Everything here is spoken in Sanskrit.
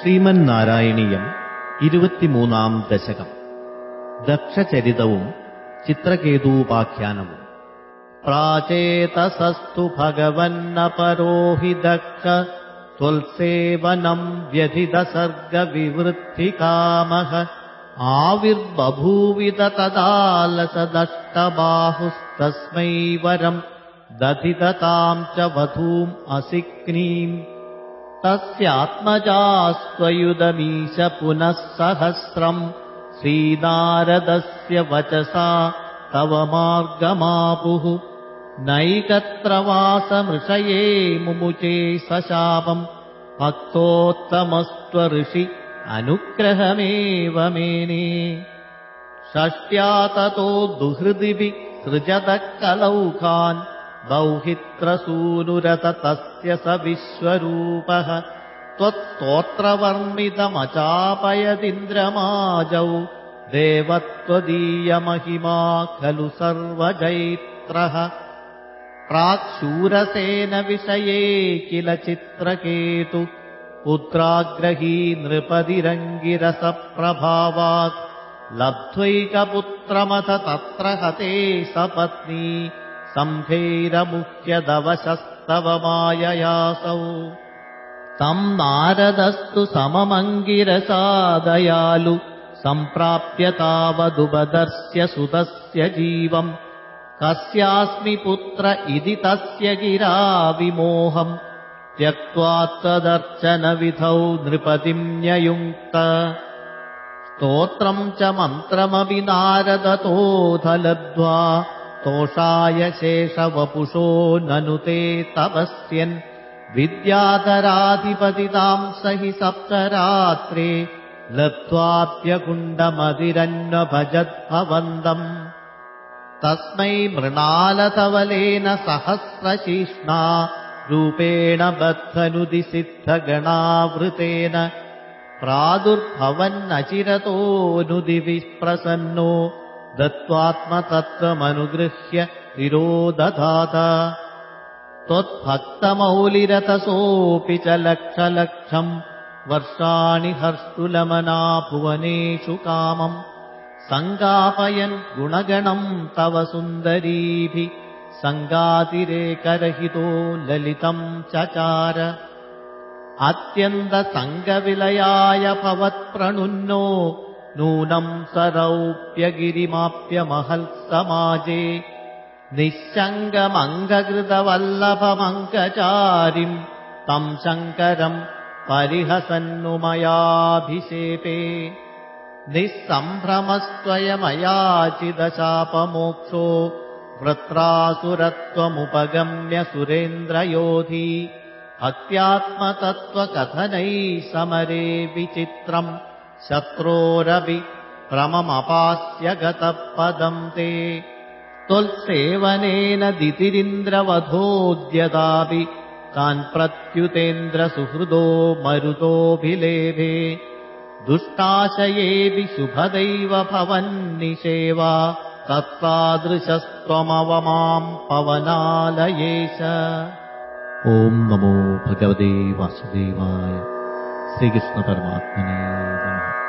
ശ്രീനാരായണീയം ഇരുപത്തിമൂന്നാം ദശകം ദക്ഷചരിതവും ചിത്രകേതൂപാഖ്യാനവും പ്രാചേതസസ്തു ഭഗവന്നപരോ हि दक्ष त्वल्सेवनम् व्यधिदसर्गविवृत्तिकामः आविर्बभूविद तदालसदष्टबाहुस्तस्मै वरम् दधिदताम् च वधूम् असिक्नीम् तस्यात्मजास्त्वयुदमीश पुनः सहस्रम्। श्रीनारदस्य वचसा तव मार्गमापुः। नैकत्र वासमृषये मुमुचे सशापम्। भक्तोत्तमस्त्वऋषि अनुग्रहमेव मेने। षष्ट्या ततो दुहृदिभि सृजतः कलौकान् बौहित्रसूनुरत तस्य स विश्वरूपः। त्वत्स्तोत्रवर्णितमचापयदिन्द्रमाजौ देवत्वदीयमहिमा खलु सर्वजैत्रः। प्राक्शूरसेनविषये किल चित्रकेतु। पुत्राग्रही नृपदिरङ्गिरसप्रभावात्। लब्ध्वैकपुत्रमथ तत्र हते सपत्नी सम्भैरमुह्यदवशस्तव माययासौ तम् नारदस्तु सममङ्गिरसादयालु सम्प्राप्य तावदुपदर्श्य सुतस्य जीवम् कस्यास्मि पुत्र इति तस्य गिरा विमोहम् त्यक्त्वा तदर्चनविधौ नृपतिम् न्ययुङ्क्त। स्तोत्रम् च मन्त्रमपि नारदतोऽधलब्ध्वा तोषाय शेषवपुषो ननु ते तपस्यन्। विद्याधराधिपतिताम् स हि सप्तरात्रे लब्ध्वाप्यकुण्डमदिरन्वभजद्भवन्दम् तस्मै मृणालधवलेन सहस्रशिष्णा रूपेण बद्धनुदिसिद्धगणावृतेन। प्रादुर्भवन्नचिरतोऽनुदिविः प्रसन्नो दत्त्वात्मतत्त्वमनुगृह्य तिरोदधात त्वत्भक्तमौलिरतसोऽपि च लक्षलक्षम् वर्षाणि हर्षुलमना भुवनेषु कामम् सङ्गापयन् गुणगणम् तव सुन्दरीभिः सङ्गातिरेकरहितो ललितम् चकार। अत्यन्तसङ्गविलयाय भवत्प्रणुन्नो नूनम् सरौप्यगिरिमाप्यमहल्समाजे निःशङ्गमङ्गकृतवल्लभमङ्गचारिम् तम् शङ्करम् परिहसन्नुमयाभिषेपे। निःसम्भ्रमस्त्वयमयाचिदशापमोक्षो वृत्रासुरत्वमुपगम्य सुरेन्द्रयोधी भक्त्यात्मतत्त्वकथनैः समरे विचित्रम् शत्रोरपि भ्रममपास्य गतः पदम् ते दितिरिन्द्रवधोद्यतापि तान् प्रत्युतेन्द्रसुहृदो मरुतोऽभिलेभे। दुष्टाशयेऽपि शुभदैव भवन्निषेवा तत्तादृशस्त्वमवमाम् पवनालयेश ॐ नमो भगवते वासुदेवाय 清潔な場でもあってね、